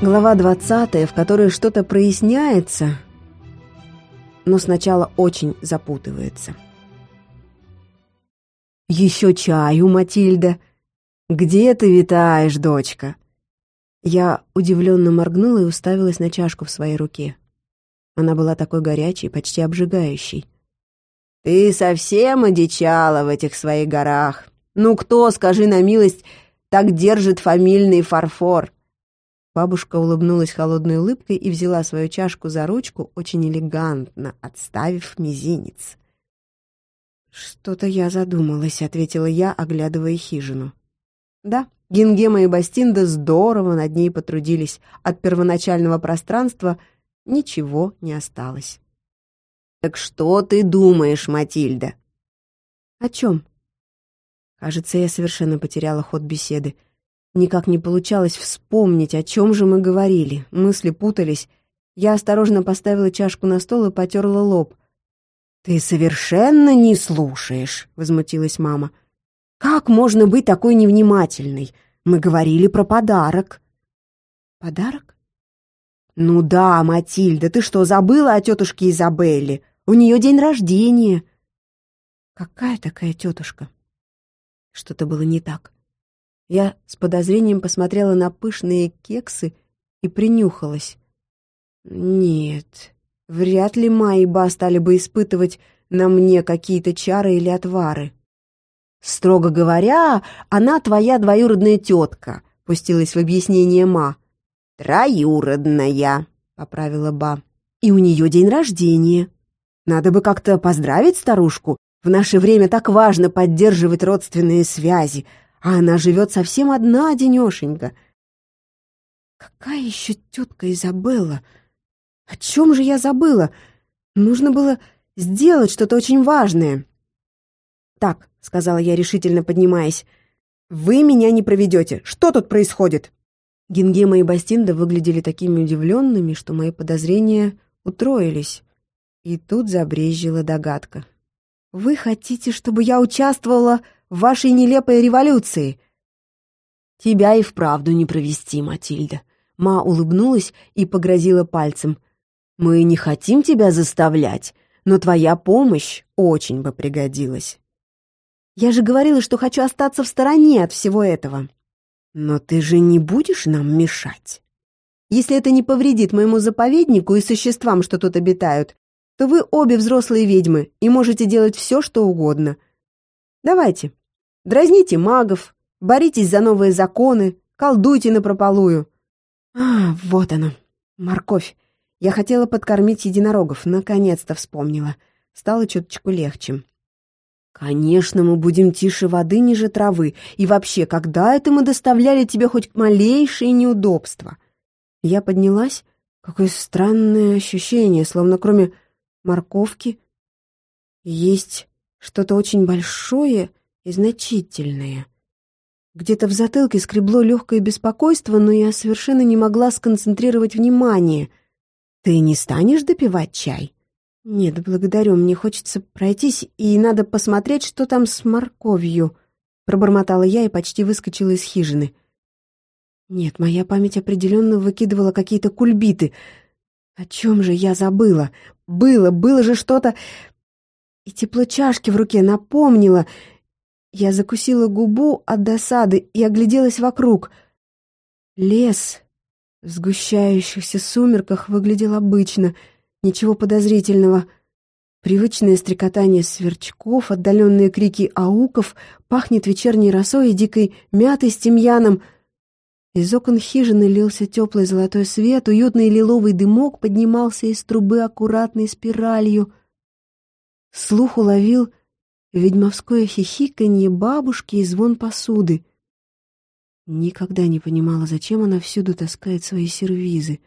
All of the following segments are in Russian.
Глава 20, в которой что-то проясняется, но сначала очень запутывается. «Еще чаю, Матильда! Где ты витаешь, дочка?» Я удивленно моргнула и уставилась на чашку в своей руке. Она была такой горячей, почти обжигающей. «Ты совсем одичала в этих своих горах. Ну кто, скажи на милость, так держит фамильный фарфор?» Бабушка улыбнулась холодной улыбкой и взяла свою чашку за ручку, очень элегантно отставив мизинец. «Что-то я задумалась», — ответила я, оглядывая хижину. «Да, Гингема и Бастинда здорово над ней потрудились. От первоначального пространства ничего не осталось». «Так что ты думаешь, Матильда?» «О чем?» Кажется, я совершенно потеряла ход беседы. Никак не получалось вспомнить, о чем же мы говорили. Мысли путались. Я осторожно поставила чашку на стол и потерла лоб. «Ты совершенно не слушаешь», — возмутилась мама. «Как можно быть такой невнимательной? Мы говорили про подарок». «Подарок?» «Ну да, Матильда, ты что, забыла о тетушке Изабелле? У нее день рождения». «Какая такая тетушка?» Что-то было не так. Я с подозрением посмотрела на пышные кексы и принюхалась. Нет, вряд ли Ма и Ба стали бы испытывать на мне какие-то чары или отвары. «Строго говоря, она твоя двоюродная тетка», — пустилась в объяснение Ма. «Троюродная», — поправила Ба. «И у нее день рождения. Надо бы как-то поздравить старушку. В наше время так важно поддерживать родственные связи, а она живет совсем одна, денешенька. Какая еще тетка Изабелла? О чем же я забыла? Нужно было сделать что-то очень важное. «Так», — сказала я, решительно поднимаясь, — «вы меня не проведете. Что тут происходит?» Гингема и Бастинда выглядели такими удивленными, что мои подозрения утроились. И тут забрезжила догадка. «Вы хотите, чтобы я участвовала в вашей нелепой революции?» «Тебя и вправду не провести, Матильда». Ма улыбнулась и погрозила пальцем. «Мы не хотим тебя заставлять, но твоя помощь очень бы пригодилась». «Я же говорила, что хочу остаться в стороне от всего этого». «Но ты же не будешь нам мешать?» «Если это не повредит моему заповеднику и существам, что тут обитают, то вы обе взрослые ведьмы и можете делать все, что угодно. Давайте, дразните магов, боритесь за новые законы, колдуйте напропалую. А, вот оно, морковь. Я хотела подкормить единорогов, наконец-то вспомнила. Стало чуточку легче. Конечно, мы будем тише воды ниже травы. И вообще, когда это мы доставляли тебе хоть малейшие неудобства? Я поднялась. Какое странное ощущение, словно кроме морковки. Есть что-то очень большое и значительное. Где-то в затылке скребло легкое беспокойство, но я совершенно не могла сконцентрировать внимание. «Ты не станешь допивать чай?» «Нет, благодарю, мне хочется пройтись, и надо посмотреть, что там с морковью», — пробормотала я и почти выскочила из хижины. Нет, моя память определенно выкидывала какие-то кульбиты. О чем же я забыла? Было, было же что-то... И тепло чашки в руке напомнило. Я закусила губу от досады и огляделась вокруг. Лес в сгущающихся сумерках выглядел обычно, ничего подозрительного. Привычное стрекотание сверчков, отдаленные крики ауков, пахнет вечерней росой и дикой мятой с тимьяном — из окон хижины лился теплый золотой свет, уютный лиловый дымок поднимался из трубы аккуратной спиралью. Слух уловил ведьмовское хихиканье бабушки и звон посуды. Никогда не понимала, зачем она всюду таскает свои сервизы.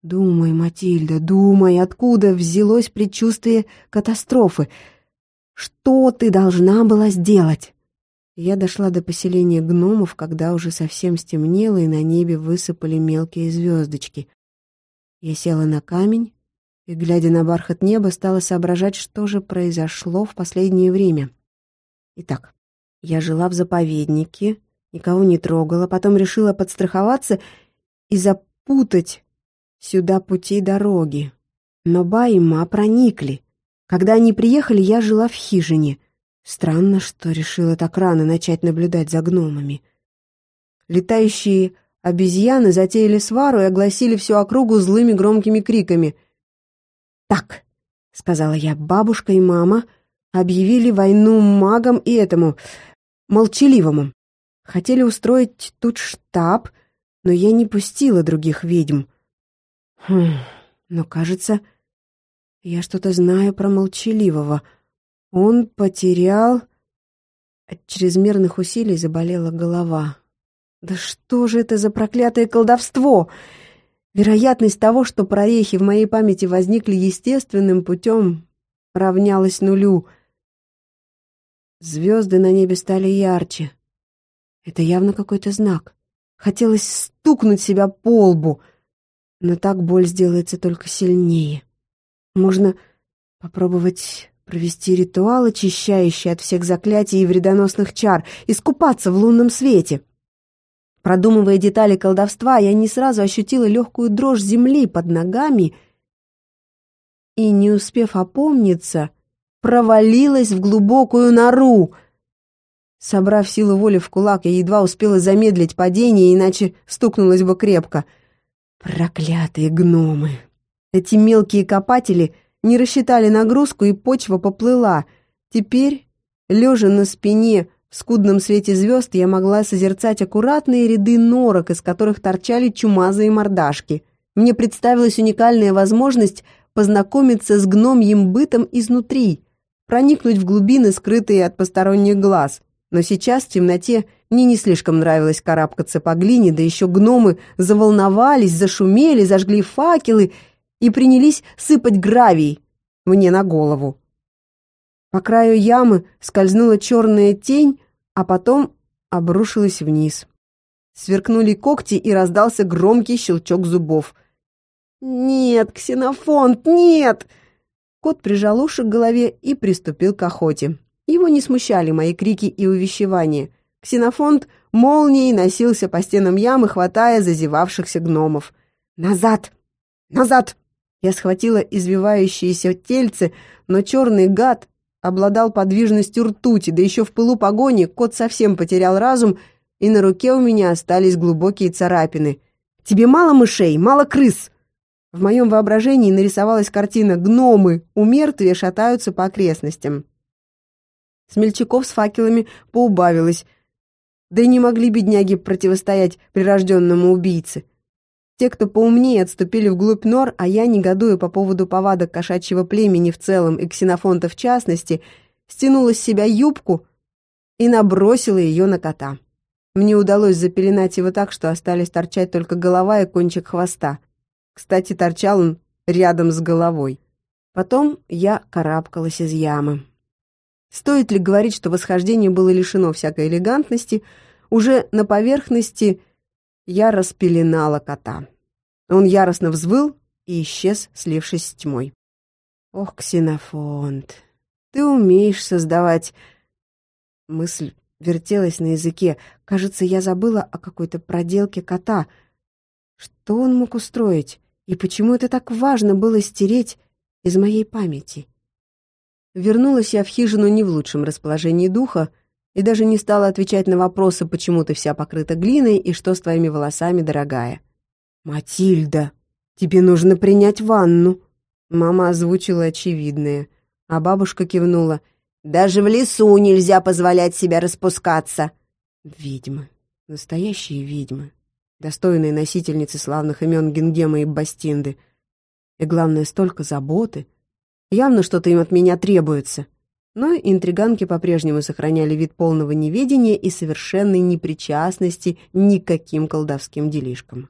Думай, Матильда, думай, откуда взялось предчувствие катастрофы. Что ты должна была сделать? Я дошла до поселения гномов, когда уже совсем стемнело, и на небе высыпали мелкие звездочки. Я села на камень и, глядя на бархат неба, стала соображать, что же произошло в последнее время. Итак, я жила в заповеднике, никого не трогала, потом решила подстраховаться и запутать сюда путей дороги. Но Ба и Ма проникли. Когда они приехали, я жила в хижине. Странно, что решила так рано начать наблюдать за гномами. Летающие обезьяны затеяли свару и огласили всю округу злыми громкими криками. «Так», — сказала я, — «бабушка и мама объявили войну магам и этому, молчаливому. Хотели устроить тут штаб, но я не пустила других ведьм. Хм, но, кажется, я что-то знаю про молчаливого. Он потерял... От чрезмерных усилий заболела голова. Да что же это за проклятое колдовство? Вероятность того, что прорехи в моей памяти возникли естественным путем, равнялась нулю. Звезды на небе стали ярче. Это явно какой-то знак. Хотелось стукнуть себя по лбу, но так боль сделается только сильнее. Можно попробовать провести ритуал, очищающий от всех заклятий и вредоносных чар, искупаться в лунном свете. Продумывая детали колдовства, я не сразу ощутила легкую дрожь земли под ногами и, не успев опомниться, провалилась в глубокую нору. Собрав силу воли в кулак, я едва успела замедлить падение, иначе стукнулась бы крепко. Проклятые гномы! Эти мелкие копатели не рассчитали нагрузку, и почва поплыла. Теперь, лежа на спине, в скудном свете звезд я могла созерцать аккуратные ряды норок, из которых торчали чумазые мордашки. Мне представилась уникальная возможность познакомиться с гномьим бытом изнутри, проникнуть в глубины, скрытые от посторонних глаз. Но сейчас в темноте мне не слишком нравилось карабкаться по глине, да еще гномы заволновались, зашумели, зажгли факелы и принялись сыпать гравий мне на голову. По краю ямы скользнула черная тень, а потом обрушилась вниз. Сверкнули когти и раздался громкий щелчок зубов. «Нет, Ксенофонт, нет!» Кот прижал уши к голове и приступил к охоте. Его не смущали мои крики и увещевания. Ксенофонт молнией носился по стенам ямы, хватая зазевавшихся гномов. «Назад! Назад!» Я схватила извивающиеся тельце, но черный гад обладал подвижностью ртути, да еще в пылу погони кот совсем потерял разум, и на руке у меня остались глубокие царапины. «Тебе мало мышей, мало крыс!» В моем воображении нарисовалась картина «Гномы у мертвия шатаются по окрестностям». Смельчаков с факелами поубавилось, да и не могли бедняги противостоять прирожденному убийце. Те, кто поумнее, отступили вглубь нор, а я, негодуя по поводу повадок кошачьего племени в целом и ксенофонта в частности, стянула с себя юбку и набросила ее на кота. Мне удалось запеленать его так, что остались торчать только голова и кончик хвоста. Кстати, торчал он рядом с головой. Потом я карабкалась из ямы. Стоит ли говорить, что восхождение было лишено всякой элегантности, уже на поверхности я распеленала кота. Он яростно взвыл и исчез, слившись с тьмой. «Ох, Ксенофонт, ты умеешь создавать...» Мысль вертелась на языке. Кажется, я забыла о какой-то проделке кота. Что он мог устроить? И почему это так важно было стереть из моей памяти? Вернулась я в хижину не в лучшем расположении духа, и даже не стала отвечать на вопросы, почему ты вся покрыта глиной и что с твоими волосами, дорогая. «Матильда, тебе нужно принять ванну!» Мама озвучила очевидное, а бабушка кивнула. «Даже в лесу нельзя позволять себя распускаться!» Ведьмы, настоящие ведьмы, достойные носительницы славных имен Гингема и Бастинды. И главное, столько заботы. Явно что-то им от меня требуется. Но интриганки по-прежнему сохраняли вид полного неведения и совершенной непричастности никаким колдовским делишкам.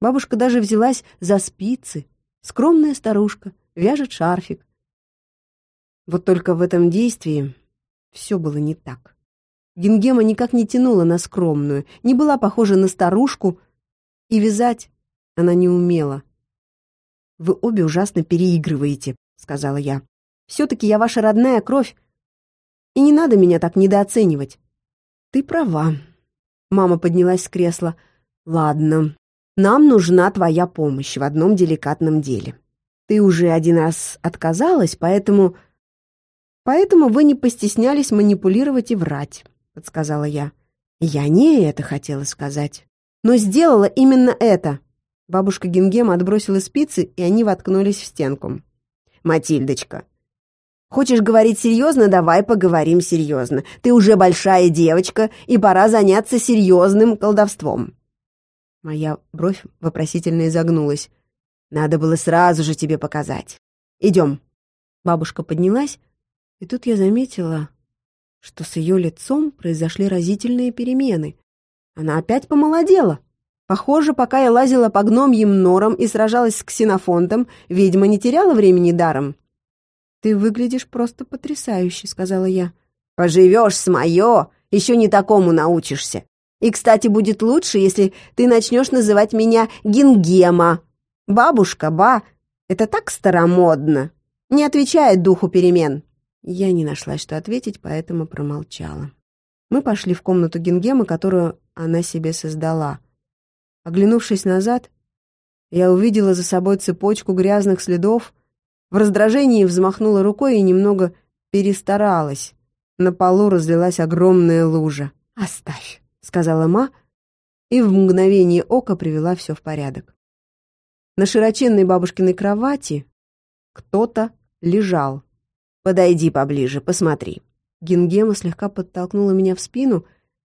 Бабушка даже взялась за спицы. Скромная старушка, вяжет шарфик. Вот только в этом действии все было не так. Гингема никак не тянула на скромную, не была похожа на старушку, и вязать она не умела. «Вы обе ужасно переигрываете», — сказала я. Все-таки я ваша родная кровь. И не надо меня так недооценивать. Ты права. Мама поднялась с кресла. Ладно, нам нужна твоя помощь в одном деликатном деле. Ты уже один раз отказалась, поэтому... Поэтому вы не постеснялись манипулировать и врать, подсказала я. Я не это хотела сказать, но сделала именно это. Бабушка Гингема отбросила спицы, и они воткнулись в стенку. «Матильдочка, хочешь говорить серьезно? Давай поговорим серьезно. Ты уже большая девочка, и пора заняться серьезным колдовством». Моя бровь вопросительно изогнулась. «Надо было сразу же тебе показать. Идем». Бабушка поднялась, и тут я заметила, что с ее лицом произошли разительные перемены. Она опять помолодела. Похоже, пока я лазила по гномьим норам и сражалась с ксенофонтом, ведьма не теряла времени даром. «Ты выглядишь просто потрясающе», — сказала я. «Поживешь с мое, еще не такому научишься. И, кстати, будет лучше, если ты начнешь называть меня Гингема. Бабушка, ба, это так старомодно. Не отвечает духу перемен». Я не нашла, что ответить, поэтому промолчала. Мы пошли в комнату Гингема, которую она себе создала — Оглянувшись назад, я увидела за собой цепочку грязных следов, в раздражении взмахнула рукой и немного перестаралась. На полу разлилась огромная лужа. «Оставь», — сказала Ма, и в мгновение ока привела все в порядок. На широченной бабушкиной кровати кто-то лежал. «Подойди поближе, посмотри». Гингема слегка подтолкнула меня в спину,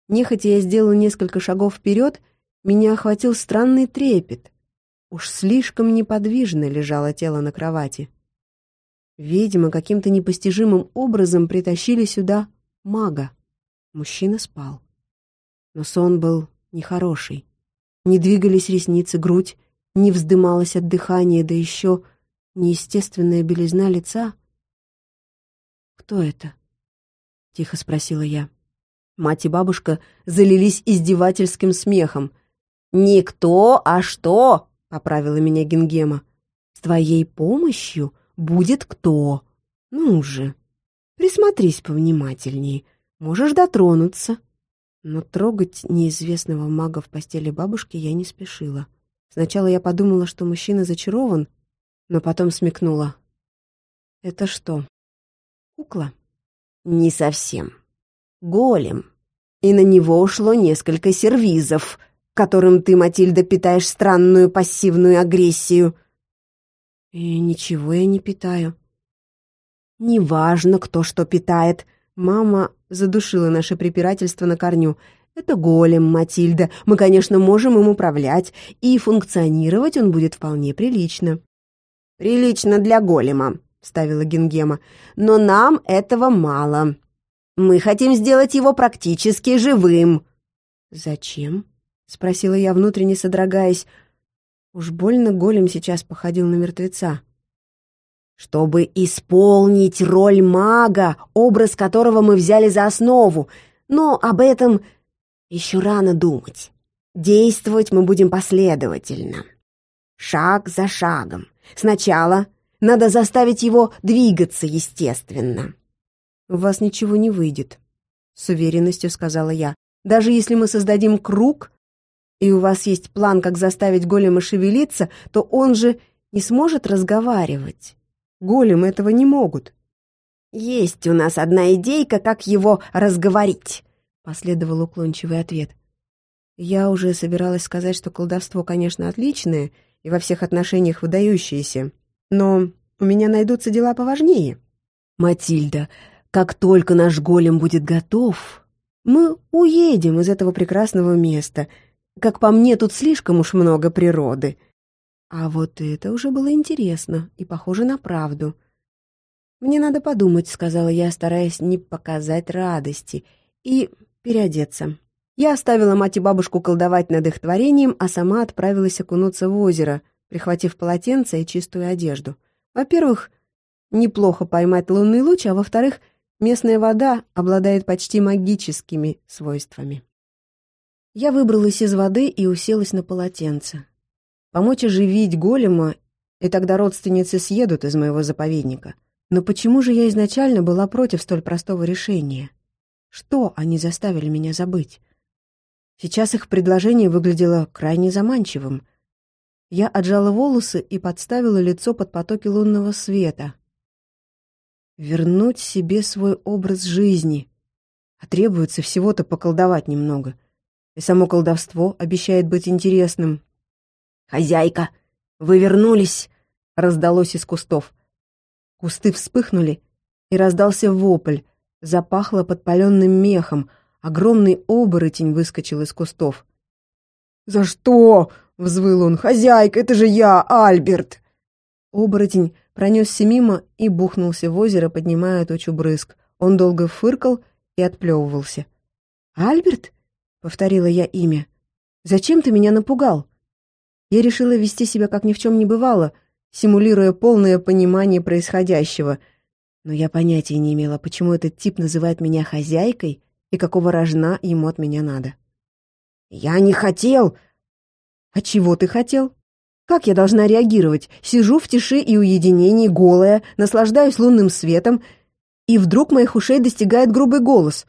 нехотя я сделала несколько шагов вперед — меня охватил странный трепет. Уж слишком неподвижно лежало тело на кровати. Видимо, каким-то непостижимым образом притащили сюда мага. Мужчина спал. Но сон был нехороший. Не двигались ресницы, грудь не вздымалась от дыхания, да еще неестественная белизна лица. «Кто это?» — тихо спросила я. Мать и бабушка залились издевательским смехом — «Никто, а что?» — поправила меня Гингема. «С твоей помощью будет кто. Ну же, присмотрись повнимательней, можешь дотронуться». Но трогать неизвестного мага в постели бабушки я не спешила. Сначала я подумала, что мужчина зачарован, но потом смекнула. «Это что, кукла?» «Не совсем. Голем. И на него ушло несколько сервизов», которым ты, Матильда, питаешь странную пассивную агрессию. И ничего я не питаю. Неважно, кто что питает. Мама задушила наше препирательство на корню. Это голем, Матильда. Мы, конечно, можем им управлять, и функционировать он будет вполне прилично. «Прилично для голема», — ставила Гингема. «Но нам этого мало. Мы хотим сделать его практически живым». «Зачем?» — спросила я, внутренне содрогаясь. Уж больно голем сейчас походил на мертвеца. «Чтобы исполнить роль мага, образ которого мы взяли за основу. Но об этом еще рано думать. Действовать мы будем последовательно. Шаг за шагом. Сначала надо заставить его двигаться естественно». «У вас ничего не выйдет», — с уверенностью сказала я. «Даже если мы создадим круг, и у вас есть план, как заставить голема шевелиться, то он же не сможет разговаривать. Големы этого не могут. «Есть у нас одна идейка, как его разговорить», — последовал уклончивый ответ. Я уже собиралась сказать, что колдовство, конечно, отличное и во всех отношениях выдающееся, но у меня найдутся дела поважнее. «Матильда, как только наш голем будет готов, мы уедем из этого прекрасного места», как по мне, тут слишком уж много природы. А вот это уже было интересно и похоже на правду. «Мне надо подумать», — сказала я, стараясь не показать радости, и переодеться. Я оставила мать и бабушку колдовать над их творением, а сама отправилась окунуться в озеро, прихватив полотенце и чистую одежду. Во-первых, неплохо поймать лунный луч, а во-вторых, местная вода обладает почти магическими свойствами. Я выбралась из воды и уселась на полотенце. Помочь оживить голема, и тогда родственницы съедут из моего заповедника. Но почему же я изначально была против столь простого решения? Что они заставили меня забыть? Сейчас их предложение выглядело крайне заманчивым. Я отжала волосы и подставила лицо под потоки лунного света. Вернуть себе свой образ жизни. А требуется всего-то поколдовать немного. И само колдовство обещает быть интересным. «Хозяйка, вы вернулись!» — раздалось из кустов. Кусты вспыхнули, и раздался вопль. Запахло подпаленным мехом. Огромный оборотень выскочил из кустов. «За что?» — взвыл он. «Хозяйка, это же я, Альберт!» Оборотень пронесся мимо и бухнулся в озеро, поднимая тучу брызг. Он долго фыркал и отплевывался. «Альберт?» — повторила я имя. «Зачем ты меня напугал?» Я решила вести себя, как ни в чем не бывало, симулируя полное понимание происходящего. Но я понятия не имела, почему этот тип называет меня хозяйкой и какого рожна ему от меня надо. «Я не хотел!» «А чего ты хотел?» Как я должна реагировать? Сижу в тиши и уединении, голая, наслаждаюсь лунным светом, и вдруг моих ушей достигает грубый голос.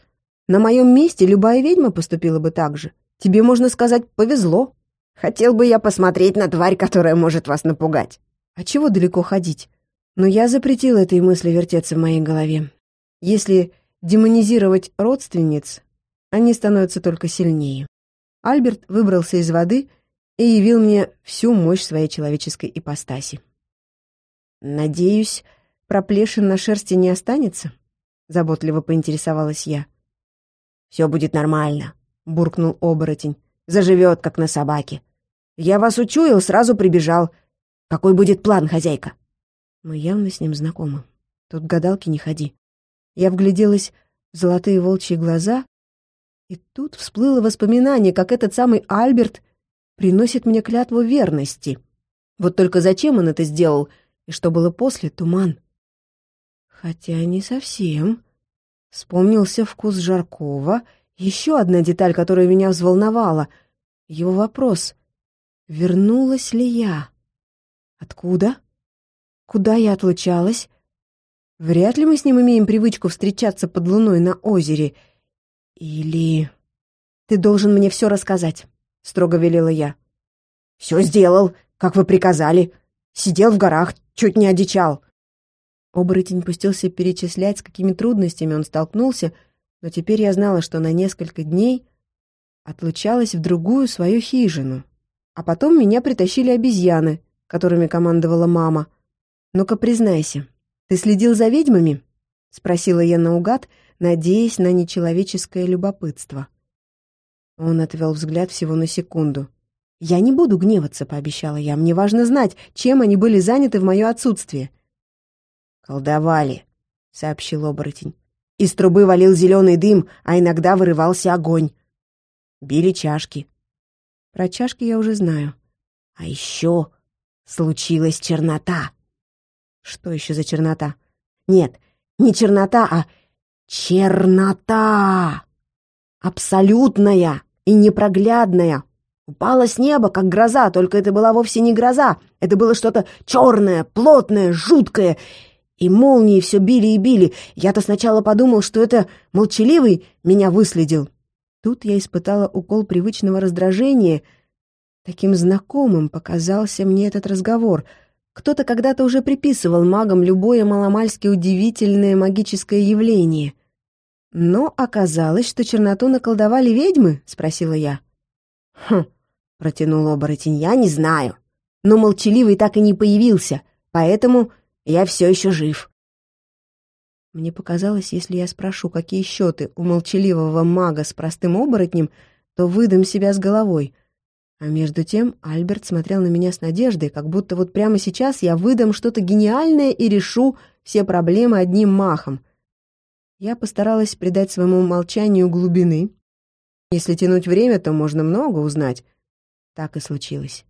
На моем месте любая ведьма поступила бы так же. Тебе, можно сказать, повезло. Хотел бы я посмотреть на тварь, которая может вас напугать. А чего далеко ходить? Но я запретила этой мысли вертеться в моей голове. Если демонизировать родственниц, они становятся только сильнее. Альберт выбрался из воды и явил мне всю мощь своей человеческой ипостаси. «Надеюсь, проплешин на шерсти не останется?» — заботливо поинтересовалась я. «Все будет нормально», — буркнул оборотень. «Заживет, как на собаке. Я вас учуял, сразу прибежал. Какой будет план, хозяйка?» Мы явно с ним знакомы. Тут гадалки не ходи. Я вгляделась в золотые волчьи глаза, и тут всплыло воспоминание, как этот самый Альберт приносит мне клятву верности. Вот только зачем он это сделал, и что было после, туман. Хотя не совсем. Вспомнился вкус Жаркова, еще одна деталь, которая меня взволновала. Его вопрос. Вернулась ли я? Откуда? Куда я отлучалась? Вряд ли мы с ним имеем привычку встречаться под луной на озере. Или... Ты должен мне все рассказать строго велела я. «Все сделал, как вы приказали. Сидел в горах, чуть не одичал». Оборотень пустился перечислять, с какими трудностями он столкнулся, но теперь я знала, что на несколько дней отлучалась в другую свою хижину. А потом меня притащили обезьяны, которыми командовала мама. «Ну-ка, признайся, ты следил за ведьмами?» — спросила я наугад, надеясь на нечеловеческое любопытство. Он отвел взгляд всего на секунду. «Я не буду гневаться», — пообещала я. «Мне важно знать, чем они были заняты в мое отсутствие». «Колдовали», — сообщил оборотень. «Из трубы валил зеленый дым, а иногда вырывался огонь. Били чашки». Про чашки я уже знаю. А еще случилась чернота. Что еще за чернота? Нет, не чернота, а чернота! Абсолютная! и непроглядная. Упала с неба, как гроза, только это была вовсе не гроза. Это было что-то черное, плотное, жуткое. И молнии все били и били. Я-то сначала подумал, что это молчаливый меня выследил. Тут я испытала укол привычного раздражения. Таким знакомым показался мне этот разговор. Кто-то когда-то уже приписывал магам любое маломальски удивительное магическое явление — «Но оказалось, что черноту наколдовали ведьмы?» — спросила я. «Хм», — протянул оборотень, — «я не знаю. Но молчаливый так и не появился, поэтому я все еще жив». Мне показалось, если я спрошу, какие счеты у молчаливого мага с простым оборотнем, то выдам себя с головой. А между тем Альберт смотрел на меня с надеждой, как будто вот прямо сейчас я выдам что-то гениальное и решу все проблемы одним махом — я постаралась придать своему молчанию глубины. Если тянуть время, то можно много узнать. Так и случилось.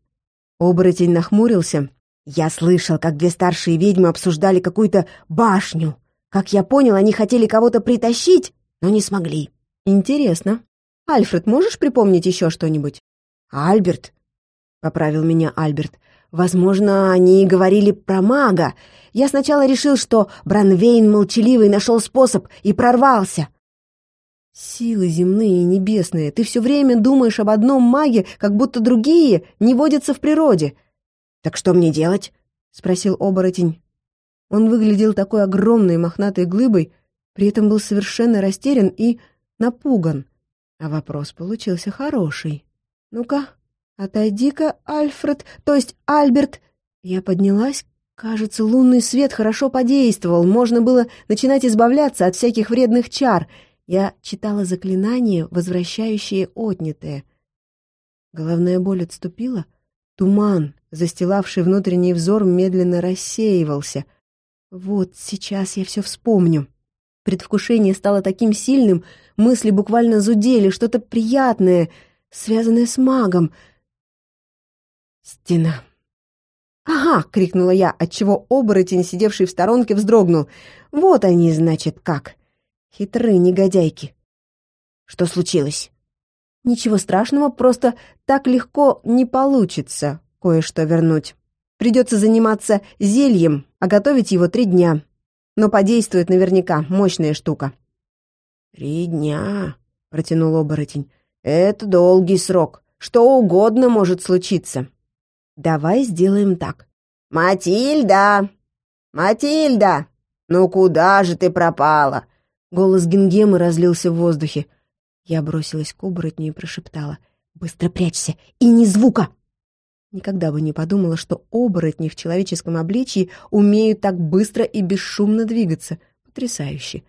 Оборотень нахмурился. Я слышал, как две старшие ведьмы обсуждали какую-то башню. Как я понял, они хотели кого-то притащить, но не смогли. Интересно. Альфред, можешь припомнить еще что-нибудь? Альберт, — поправил меня Альберт. Возможно, они говорили про мага. Я сначала решил, что Бранвейн молчаливый нашел способ и прорвался. Силы земные и небесные, ты все время думаешь об одном маге, как будто другие не водятся в природе. Так что мне делать? Спросил оборотень. Он выглядел такой огромной мохнатой глыбой, при этом был совершенно растерян и напуган. А вопрос получился хороший. «Ну-ка, отойди-ка, Альфред, то есть Альберт!» Я поднялась, кажется, лунный свет хорошо подействовал, можно было начинать избавляться от всяких вредных чар. Я читала заклинание, возвращающее отнятое. Головная боль отступила, туман, застилавший внутренний взор, медленно рассеивался. Вот сейчас я все вспомню. Предвкушение стало таким сильным, мысли буквально зудели, что-то приятное, связанное с магом. Стена. «Ага!» — крикнула я, отчего оборотень, сидевший в сторонке, вздрогнул. «Вот они, значит, как! Хитрые негодяйки!» «Что случилось?» «Ничего страшного, просто так легко не получится кое-что вернуть. Придется заниматься зельем, а готовить его три дня но подействует наверняка, мощная штука». «Три дня», — протянул оборотень. «Это долгий срок. Что угодно может случиться». «Давай сделаем так». «Матильда! Матильда! Ну куда же ты пропала?» Голос Гингемы разлился в воздухе. Я бросилась к оборотню и прошептала. «Быстро прячься! И ни звука!» Никогда бы не подумала, что оборотни в человеческом обличии умеют так быстро и бесшумно двигаться. Потрясающе.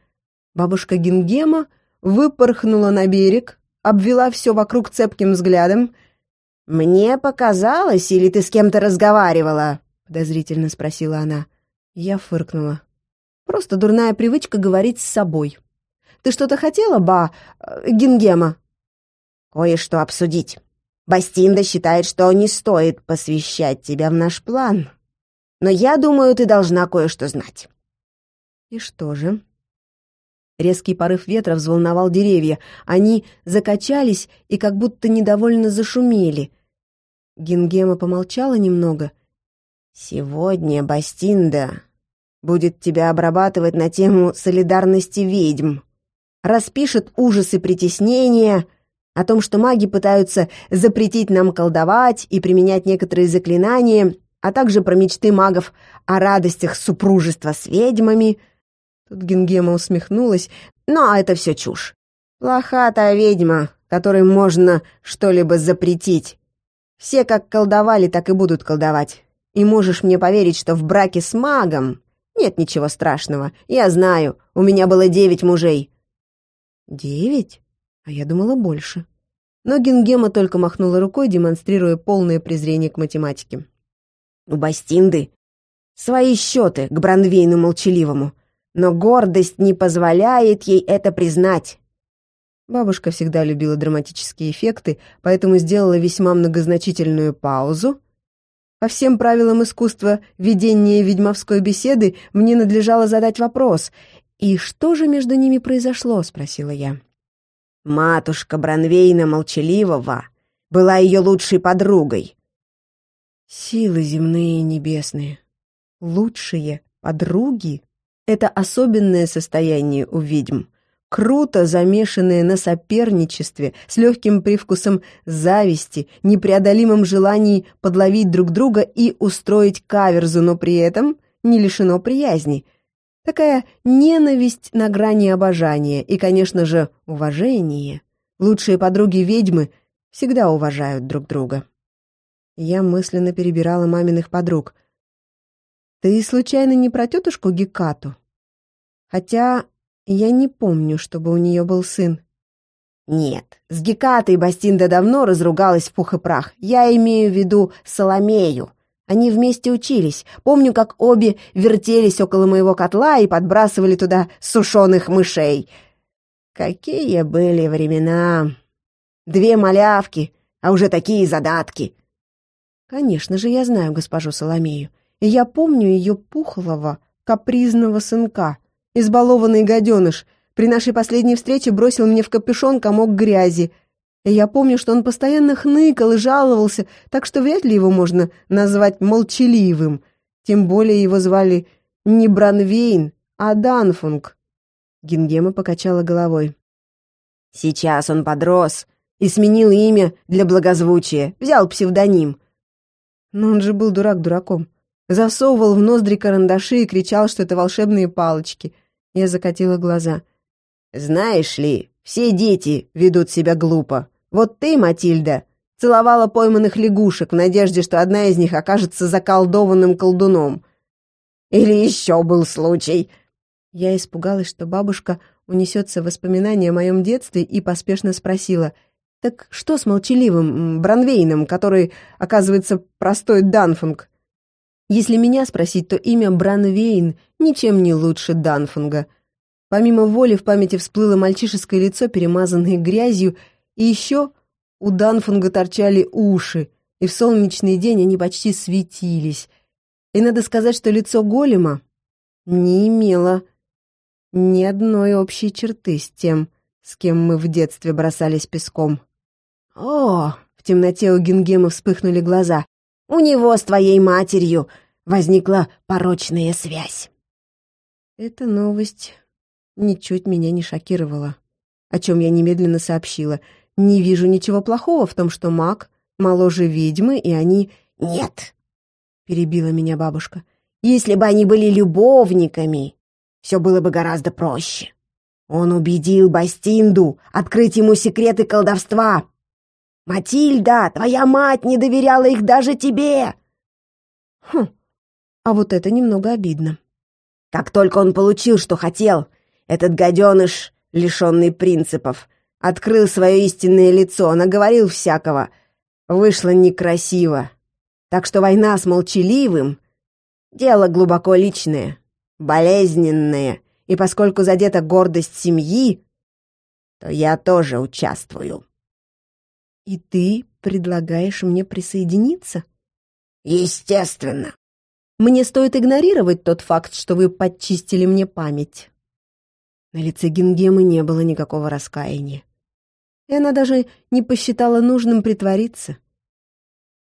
Бабушка Гингема выпорхнула на берег, обвела все вокруг цепким взглядом. «Мне показалось, или ты с кем-то разговаривала?» — подозрительно спросила она. Я фыркнула. «Просто дурная привычка говорить с собой. Ты что-то хотела, ба... Э, Гингема?» «Кое-что обсудить». Бастинда считает, что не стоит посвящать тебя в наш план. Но я думаю, ты должна кое-что знать». «И что же?» Резкий порыв ветра взволновал деревья. Они закачались и как будто недовольно зашумели. Гингема помолчала немного. «Сегодня Бастинда будет тебя обрабатывать на тему солидарности ведьм. Распишет ужасы притеснения, о том, что маги пытаются запретить нам колдовать и применять некоторые заклинания, а также про мечты магов о радостях супружества с ведьмами. Тут Гингема усмехнулась, но это все чушь. Плоха ведьма, которой можно что-либо запретить. Все как колдовали, так и будут колдовать. И можешь мне поверить, что в браке с магом нет ничего страшного. Я знаю, у меня было девять мужей. Девять? А я думала больше. Но Гингема только махнула рукой, демонстрируя полное презрение к математике. «У Бастинды свои счеты к Бранвейну молчаливому, но гордость не позволяет ей это признать». Бабушка всегда любила драматические эффекты, поэтому сделала весьма многозначительную паузу. По всем правилам искусства ведения ведьмовской беседы мне надлежало задать вопрос «И что же между ними произошло?» — спросила я. Матушка Бранвейна Молчаливого была ее лучшей подругой. Силы земные и небесные. Лучшие подруги — это особенное состояние у ведьм, круто замешанное на соперничестве, с легким привкусом зависти, непреодолимым желанием подловить друг друга и устроить каверзу, но при этом не лишено приязни — Такая ненависть на грани обожания и, конечно же, уважение. Лучшие подруги ведьмы всегда уважают друг друга. Я мысленно перебирала маминых подруг. «Ты случайно не про тетушку Гекату? Хотя я не помню, чтобы у нее был сын». «Нет, с Гекатой Бастинда давно разругалась в пух и прах. Я имею в виду Соломею. Они вместе учились. Помню, как обе вертелись около моего котла и подбрасывали туда сушеных мышей. Какие были времена! Две малявки, а уже такие задатки. Конечно же, я знаю госпожу Соломею. И я помню ее пухлого, капризного сынка. Избалованный гаденыш. При нашей последней встрече бросил мне в капюшон комок грязи — и я помню, что он постоянно хныкал и жаловался, так что вряд ли его можно назвать молчаливым. Тем более его звали не Бранвейн, а Данфунг. Гингема покачала головой. Сейчас он подрос и сменил имя для благозвучия, взял псевдоним. Но он же был дурак дураком. Засовывал в ноздри карандаши и кричал, что это волшебные палочки. Я закатила глаза. «Знаешь ли, все дети ведут себя глупо. Вот ты, Матильда, целовала пойманных лягушек в надежде, что одна из них окажется заколдованным колдуном. Или еще был случай...» Я испугалась, что бабушка унесется воспоминания о моем детстве и поспешно спросила, «Так что с молчаливым Бранвейном, который, оказывается, простой Данфунг?» Если меня спросить, то имя Бранвейн ничем не лучше Данфунга. Помимо воли в памяти всплыло мальчишеское лицо, перемазанное грязью, и еще у Данфунга торчали уши, и в солнечный день они почти светились. И надо сказать, что лицо голема не имело ни одной общей черты с тем, с кем мы в детстве бросались песком. «О!» — в темноте у Гингема вспыхнули глаза. «У него с твоей матерью возникла порочная связь». Эта новость ничуть меня не шокировала, о чем я немедленно сообщила. Не вижу ничего плохого в том, что маг моложе ведьмы, и они... «Нет!» — перебила меня бабушка. «Если бы они были любовниками, все было бы гораздо проще. Он убедил Бастинду открыть ему секреты колдовства. «Матильда, твоя мать не доверяла их даже тебе!» Хм, а вот это немного обидно. Как только он получил, что хотел, этот гаденыш, лишенный принципов, открыл свое истинное лицо, наговорил всякого. Вышло некрасиво. Так что война с молчаливым — дело глубоко личное болезненные, и поскольку задета гордость семьи, то я тоже участвую. И ты предлагаешь мне присоединиться? Естественно. Мне стоит игнорировать тот факт, что вы подчистили мне память. На лице Гингемы не было никакого раскаяния. И она даже не посчитала нужным притвориться.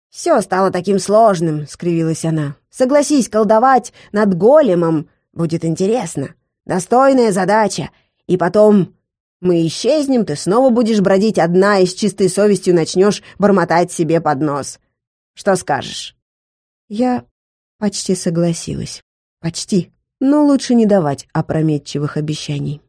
«Все стало таким сложным», — скривилась она. «Согласись колдовать над големом Будет интересно. Достойная задача. И потом мы исчезнем, ты снова будешь бродить одна и с чистой совестью начнешь бормотать себе под нос. Что скажешь?» Я почти согласилась. Почти. Но лучше не давать опрометчивых обещаний.